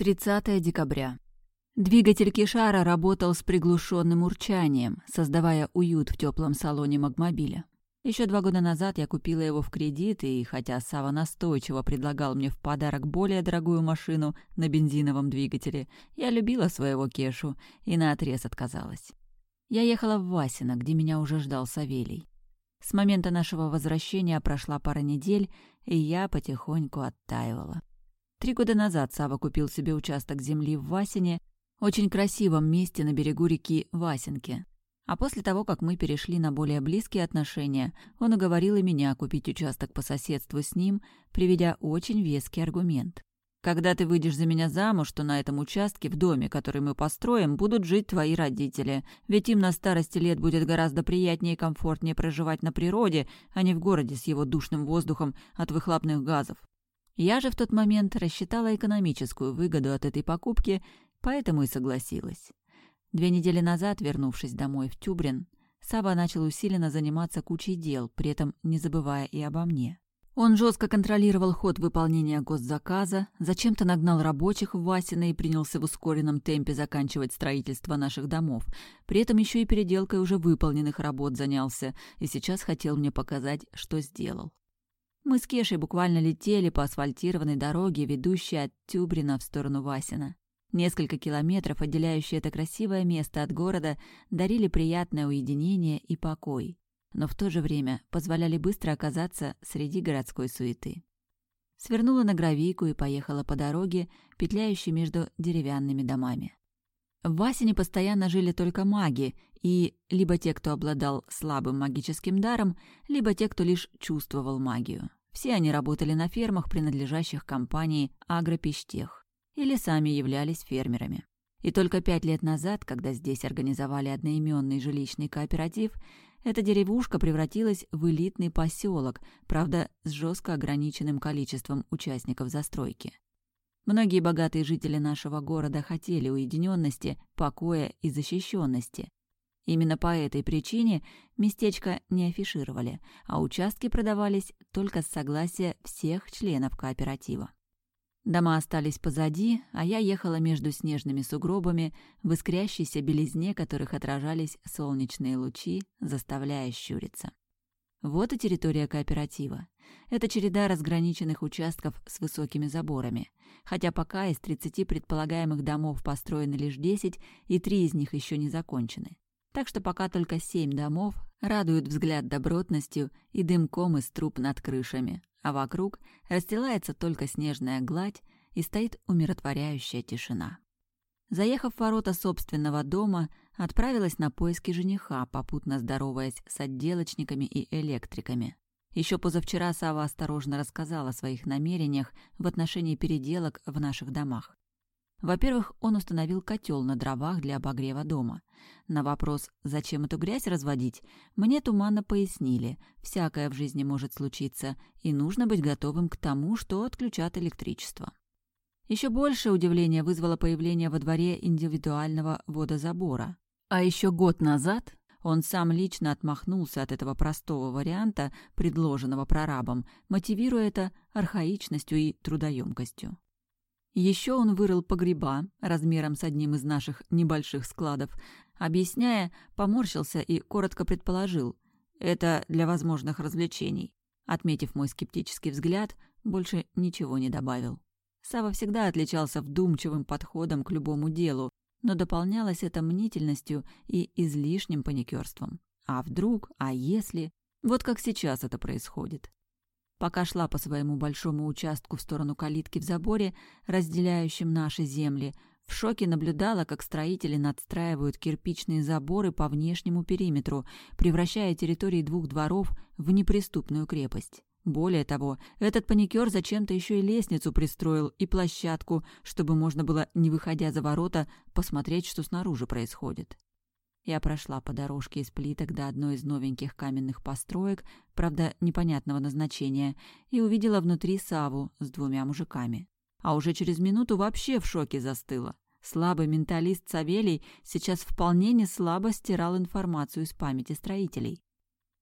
30 декабря. Двигатель Кишара работал с приглушенным урчанием, создавая уют в теплом салоне магмобиля. Еще два года назад я купила его в кредит, и хотя Сава настойчиво предлагал мне в подарок более дорогую машину на бензиновом двигателе, я любила своего Кешу и наотрез отказалась. Я ехала в Васино, где меня уже ждал Савелий. С момента нашего возвращения прошла пара недель, и я потихоньку оттаивала. Три года назад Сава купил себе участок земли в Васине, очень красивом месте на берегу реки Васенки. А после того, как мы перешли на более близкие отношения, он уговорил и меня купить участок по соседству с ним, приведя очень веский аргумент. «Когда ты выйдешь за меня замуж, то на этом участке, в доме, который мы построим, будут жить твои родители, ведь им на старости лет будет гораздо приятнее и комфортнее проживать на природе, а не в городе с его душным воздухом от выхлопных газов. Я же в тот момент рассчитала экономическую выгоду от этой покупки, поэтому и согласилась. Две недели назад, вернувшись домой в Тюбрин, Саба начал усиленно заниматься кучей дел, при этом не забывая и обо мне. Он жестко контролировал ход выполнения госзаказа, зачем-то нагнал рабочих в Васино и принялся в ускоренном темпе заканчивать строительство наших домов. При этом еще и переделкой уже выполненных работ занялся и сейчас хотел мне показать, что сделал. Мы с Кешей буквально летели по асфальтированной дороге, ведущей от Тюбрина в сторону Васина. Несколько километров, отделяющие это красивое место от города, дарили приятное уединение и покой, но в то же время позволяли быстро оказаться среди городской суеты. Свернула на гравийку и поехала по дороге, петляющей между деревянными домами. В Васине постоянно жили только маги, и либо те, кто обладал слабым магическим даром, либо те, кто лишь чувствовал магию. Все они работали на фермах, принадлежащих компании «Агропищтех», или сами являлись фермерами. И только пять лет назад, когда здесь организовали одноименный жилищный кооператив, эта деревушка превратилась в элитный поселок, правда, с жестко ограниченным количеством участников застройки. Многие богатые жители нашего города хотели уединенности, покоя и защищенности. Именно по этой причине местечко не афишировали, а участки продавались только с согласия всех членов кооператива. Дома остались позади, а я ехала между снежными сугробами, в искрящейся белизне которых отражались солнечные лучи, заставляя щуриться. Вот и территория кооператива. Это череда разграниченных участков с высокими заборами. Хотя пока из 30 предполагаемых домов построены лишь 10, и три из них еще не закончены. Так что пока только семь домов радуют взгляд добротностью и дымком из труб над крышами, а вокруг расстилается только снежная гладь и стоит умиротворяющая тишина. Заехав в ворота собственного дома, отправилась на поиски жениха, попутно здороваясь с отделочниками и электриками. Еще позавчера Сава осторожно рассказал о своих намерениях в отношении переделок в наших домах. Во-первых, он установил котел на дровах для обогрева дома. На вопрос, зачем эту грязь разводить, мне туманно пояснили, всякое в жизни может случиться, и нужно быть готовым к тому, что отключат электричество. Еще больше удивления вызвало появление во дворе индивидуального водозабора. А еще год назад он сам лично отмахнулся от этого простого варианта, предложенного прорабом, мотивируя это архаичностью и трудоемкостью. Еще он вырыл погреба размером с одним из наших небольших складов, объясняя, поморщился и коротко предположил «это для возможных развлечений». Отметив мой скептический взгляд, больше ничего не добавил. Сава всегда отличался вдумчивым подходом к любому делу, но дополнялось это мнительностью и излишним паникерством. А вдруг, а если? Вот как сейчас это происходит. Пока шла по своему большому участку в сторону калитки в заборе, разделяющем наши земли, в шоке наблюдала, как строители надстраивают кирпичные заборы по внешнему периметру, превращая территории двух дворов в неприступную крепость. Более того, этот паникер зачем-то еще и лестницу пристроил и площадку, чтобы можно было, не выходя за ворота, посмотреть, что снаружи происходит. Я прошла по дорожке из плиток до одной из новеньких каменных построек, правда, непонятного назначения, и увидела внутри Саву с двумя мужиками. А уже через минуту вообще в шоке застыла. Слабый менталист Савелий сейчас вполне не слабо стирал информацию из памяти строителей.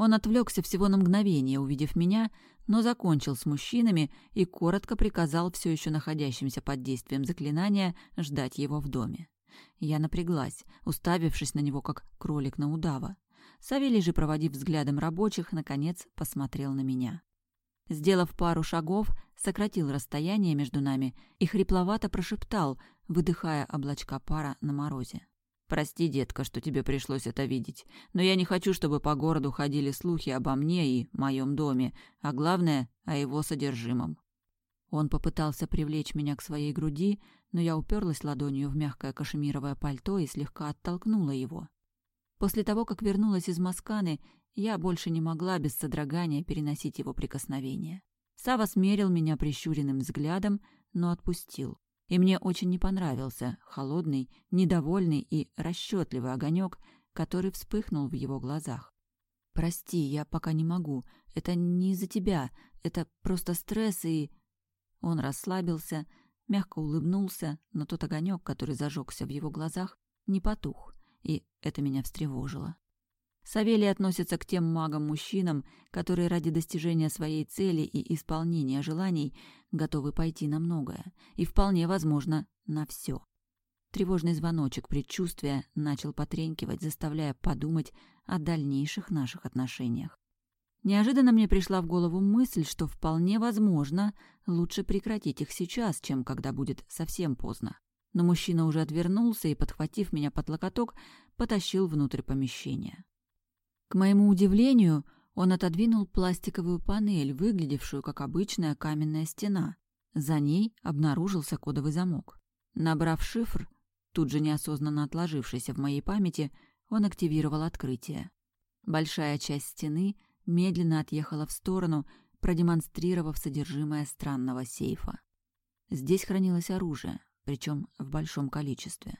Он отвлекся всего на мгновение, увидев меня, но закончил с мужчинами и коротко приказал все еще находящимся под действием заклинания ждать его в доме. Я напряглась, уставившись на него, как кролик на удава. Савелий же, проводив взглядом рабочих, наконец посмотрел на меня. Сделав пару шагов, сократил расстояние между нами и хрипловато прошептал, выдыхая облачка пара на морозе. «Прости, детка, что тебе пришлось это видеть, но я не хочу, чтобы по городу ходили слухи обо мне и моем доме, а главное, о его содержимом». Он попытался привлечь меня к своей груди, но я уперлась ладонью в мягкое кашемировое пальто и слегка оттолкнула его. После того, как вернулась из Масканы, я больше не могла без содрогания переносить его прикосновения. Сава смерил меня прищуренным взглядом, но отпустил. И мне очень не понравился холодный, недовольный и расчетливый огонек, который вспыхнул в его глазах. «Прости, я пока не могу. Это не из-за тебя. Это просто стресс и...» Он расслабился, мягко улыбнулся, но тот огонек, который зажегся в его глазах, не потух, и это меня встревожило. Савелий относится к тем магам-мужчинам, которые ради достижения своей цели и исполнения желаний готовы пойти на многое, и вполне возможно на все. Тревожный звоночек предчувствия начал потренькивать, заставляя подумать о дальнейших наших отношениях. Неожиданно мне пришла в голову мысль, что вполне возможно лучше прекратить их сейчас, чем когда будет совсем поздно. Но мужчина уже отвернулся и, подхватив меня под локоток, потащил внутрь помещения. К моему удивлению, он отодвинул пластиковую панель, выглядевшую как обычная каменная стена. За ней обнаружился кодовый замок. Набрав шифр, тут же неосознанно отложившийся в моей памяти, он активировал открытие. Большая часть стены медленно отъехала в сторону, продемонстрировав содержимое странного сейфа. Здесь хранилось оружие, причем в большом количестве.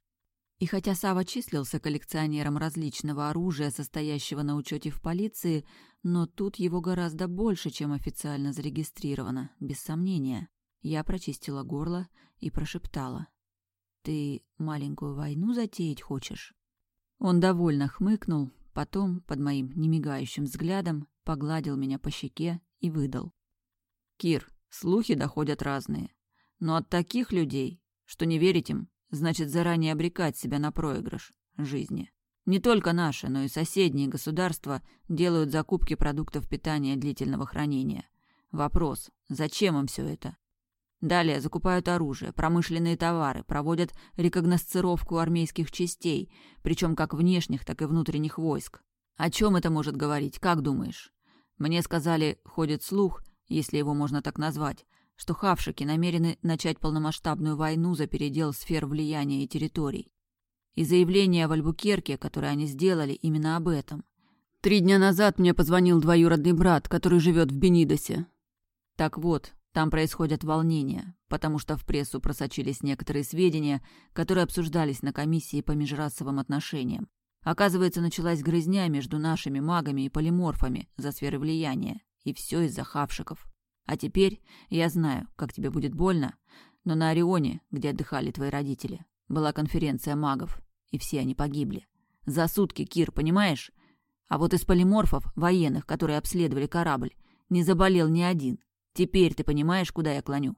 И хотя Сава числился коллекционером различного оружия, состоящего на учете в полиции, но тут его гораздо больше, чем официально зарегистрировано, без сомнения. Я прочистила горло и прошептала. «Ты маленькую войну затеять хочешь?» Он довольно хмыкнул, потом, под моим немигающим взглядом, погладил меня по щеке и выдал. «Кир, слухи доходят разные. Но от таких людей, что не верить им, значит заранее обрекать себя на проигрыш жизни. Не только наши, но и соседние государства делают закупки продуктов питания длительного хранения. Вопрос, зачем им все это? Далее закупают оружие, промышленные товары, проводят рекогносцировку армейских частей, причем как внешних, так и внутренних войск. О чем это может говорить, как думаешь? Мне сказали, ходит слух, если его можно так назвать, что хавшики намерены начать полномасштабную войну за передел сфер влияния и территорий. И заявление в Альбукерке, которое они сделали, именно об этом. Три дня назад мне позвонил двоюродный брат, который живет в Бенидосе. Так вот, там происходят волнения, потому что в прессу просочились некоторые сведения, которые обсуждались на комиссии по межрасовым отношениям. Оказывается, началась грызня между нашими магами и полиморфами за сферы влияния, и все из-за хавшиков. А теперь я знаю, как тебе будет больно, но на Орионе, где отдыхали твои родители, была конференция магов, и все они погибли. За сутки, Кир, понимаешь? А вот из полиморфов, военных, которые обследовали корабль, не заболел ни один. Теперь ты понимаешь, куда я клоню?»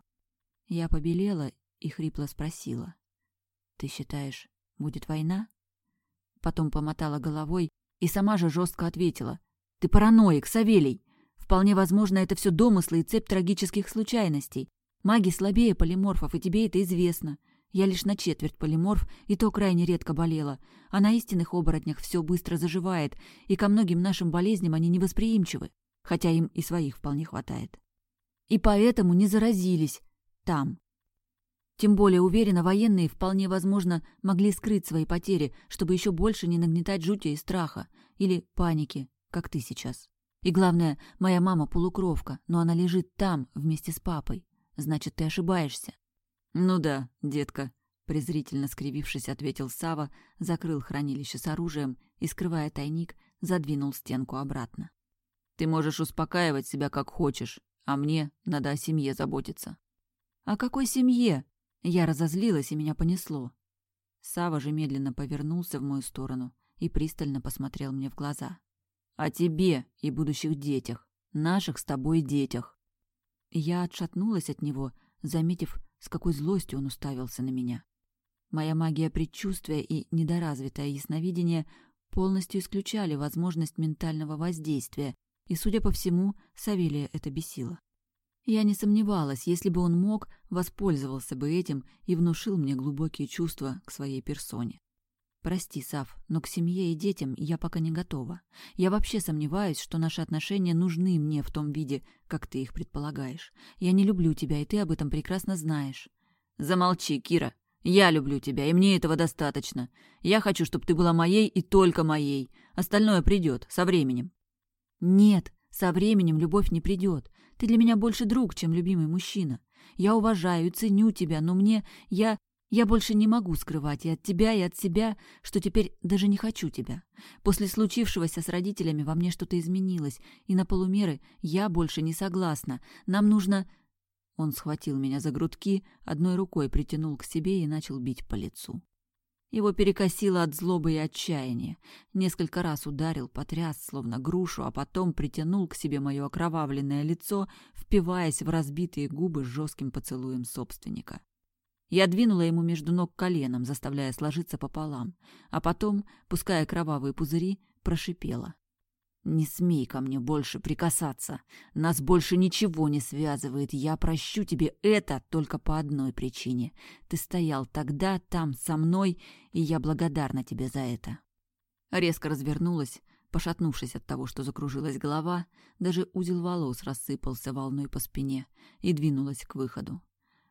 Я побелела и хрипло спросила. «Ты считаешь, будет война?» Потом помотала головой и сама же жестко ответила. «Ты параноик, Савелий! Вполне возможно, это все домыслы и цепь трагических случайностей. Маги слабее полиморфов, и тебе это известно. Я лишь на четверть полиморф, и то крайне редко болела. А на истинных оборотнях все быстро заживает, и ко многим нашим болезням они невосприимчивы, хотя им и своих вполне хватает. И поэтому не заразились там. Тем более уверенно, военные вполне возможно могли скрыть свои потери, чтобы еще больше не нагнетать жути и страха, или паники, как ты сейчас. И главное, моя мама полукровка, но она лежит там вместе с папой. Значит, ты ошибаешься. Ну да, детка, презрительно скривившись, ответил Сава, закрыл хранилище с оружием и, скрывая тайник, задвинул стенку обратно. Ты можешь успокаивать себя как хочешь, а мне надо о семье заботиться. О какой семье? Я разозлилась, и меня понесло. Сава же медленно повернулся в мою сторону и пристально посмотрел мне в глаза. О тебе и будущих детях. Наших с тобой детях. Я отшатнулась от него, заметив, с какой злостью он уставился на меня. Моя магия предчувствия и недоразвитое ясновидение полностью исключали возможность ментального воздействия, и, судя по всему, Савелия это бесило. Я не сомневалась, если бы он мог, воспользовался бы этим и внушил мне глубокие чувства к своей персоне. Прости, Сав, но к семье и детям я пока не готова. Я вообще сомневаюсь, что наши отношения нужны мне в том виде, как ты их предполагаешь. Я не люблю тебя, и ты об этом прекрасно знаешь. Замолчи, Кира. Я люблю тебя, и мне этого достаточно. Я хочу, чтобы ты была моей и только моей. Остальное придет со временем. Нет, со временем любовь не придет. Ты для меня больше друг, чем любимый мужчина. Я уважаю и ценю тебя, но мне... Я... Я больше не могу скрывать и от тебя, и от себя, что теперь даже не хочу тебя. После случившегося с родителями во мне что-то изменилось, и на полумеры я больше не согласна. Нам нужно... Он схватил меня за грудки, одной рукой притянул к себе и начал бить по лицу. Его перекосило от злобы и отчаяния. Несколько раз ударил, потряс, словно грушу, а потом притянул к себе мое окровавленное лицо, впиваясь в разбитые губы жестким поцелуем собственника. Я двинула ему между ног коленом, заставляя сложиться пополам, а потом, пуская кровавые пузыри, прошипела. «Не смей ко мне больше прикасаться. Нас больше ничего не связывает. Я прощу тебе это только по одной причине. Ты стоял тогда там со мной, и я благодарна тебе за это». Резко развернулась, пошатнувшись от того, что закружилась голова, даже узел волос рассыпался волной по спине, и двинулась к выходу.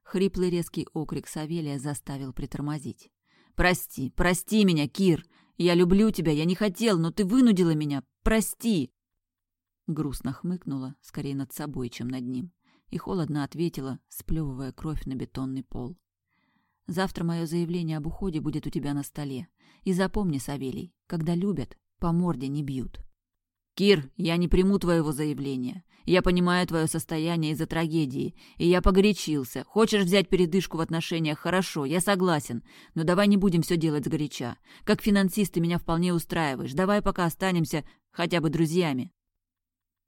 Хриплый резкий окрик Савелия заставил притормозить. «Прости, прости меня, Кир! Я люблю тебя, я не хотел, но ты вынудила меня! Прости!» Грустно хмыкнула, скорее над собой, чем над ним, и холодно ответила, сплевывая кровь на бетонный пол. «Завтра мое заявление об уходе будет у тебя на столе. И запомни, Савелий, когда любят, по морде не бьют». «Кир, я не приму твоего заявления. Я понимаю твое состояние из-за трагедии, и я погорячился. Хочешь взять передышку в отношениях? Хорошо, я согласен. Но давай не будем все делать сгоряча. Как финансист ты меня вполне устраиваешь. Давай пока останемся хотя бы друзьями».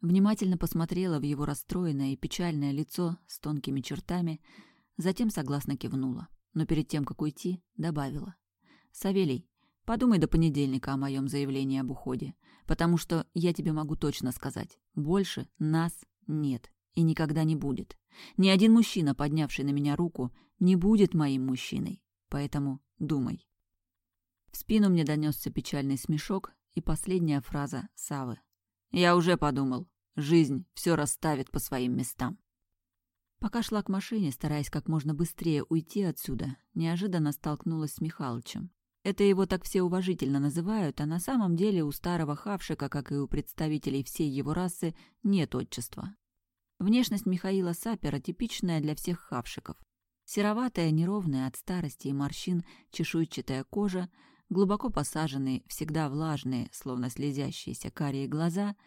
Внимательно посмотрела в его расстроенное и печальное лицо с тонкими чертами, затем согласно кивнула, но перед тем, как уйти, добавила. «Савелий, подумай до понедельника о моем заявлении об уходе потому что я тебе могу точно сказать, больше нас нет и никогда не будет. Ни один мужчина, поднявший на меня руку, не будет моим мужчиной, поэтому думай. В спину мне донесся печальный смешок и последняя фраза Савы. «Я уже подумал. Жизнь все расставит по своим местам». Пока шла к машине, стараясь как можно быстрее уйти отсюда, неожиданно столкнулась с Михалычем. Это его так все уважительно называют, а на самом деле у старого хавшика, как и у представителей всей его расы, нет отчества. Внешность Михаила Сапера типичная для всех хавшиков. Сероватая, неровная от старости и морщин, чешуйчатая кожа, глубоко посаженные, всегда влажные, словно слезящиеся карие глаза,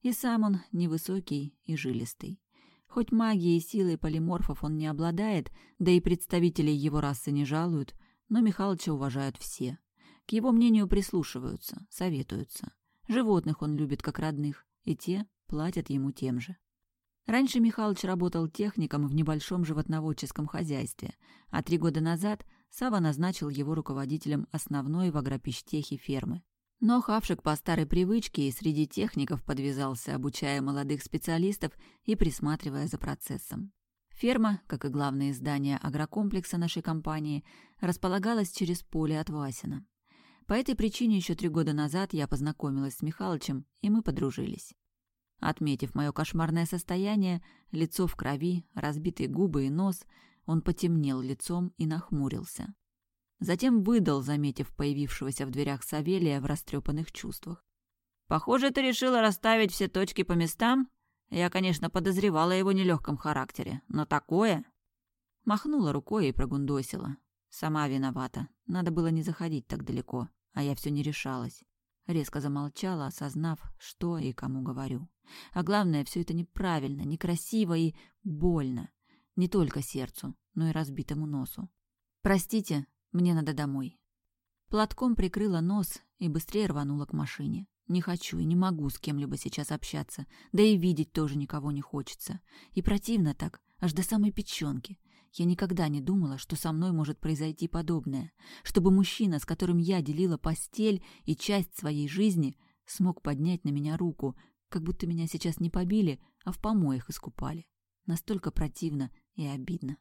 и сам он невысокий и жилистый. Хоть магией и силой полиморфов он не обладает, да и представителей его расы не жалуют – но Михалыча уважают все. К его мнению прислушиваются, советуются. Животных он любит как родных, и те платят ему тем же. Раньше Михалыч работал техником в небольшом животноводческом хозяйстве, а три года назад Сава назначил его руководителем основной в агропищтехе фермы. Но Хавшик по старой привычке и среди техников подвязался, обучая молодых специалистов и присматривая за процессом. Ферма, как и главное здание агрокомплекса нашей компании, располагалась через поле от Васина. По этой причине еще три года назад я познакомилась с Михалычем, и мы подружились. Отметив мое кошмарное состояние, лицо в крови, разбитые губы и нос, он потемнел лицом и нахмурился. Затем выдал, заметив появившегося в дверях Савелия в растрепанных чувствах. «Похоже, ты решила расставить все точки по местам я, конечно, подозревала о его нелегком характере, но такое... Махнула рукой и прогундосила. Сама виновата. Надо было не заходить так далеко, а я все не решалась. Резко замолчала, осознав, что и кому говорю. А главное, все это неправильно, некрасиво и больно. Не только сердцу, но и разбитому носу. «Простите, мне надо домой». Платком прикрыла нос и быстрее рванула к машине. Не хочу и не могу с кем-либо сейчас общаться, да и видеть тоже никого не хочется. И противно так, аж до самой печенки. Я никогда не думала, что со мной может произойти подобное, чтобы мужчина, с которым я делила постель и часть своей жизни, смог поднять на меня руку, как будто меня сейчас не побили, а в помоях искупали. Настолько противно и обидно.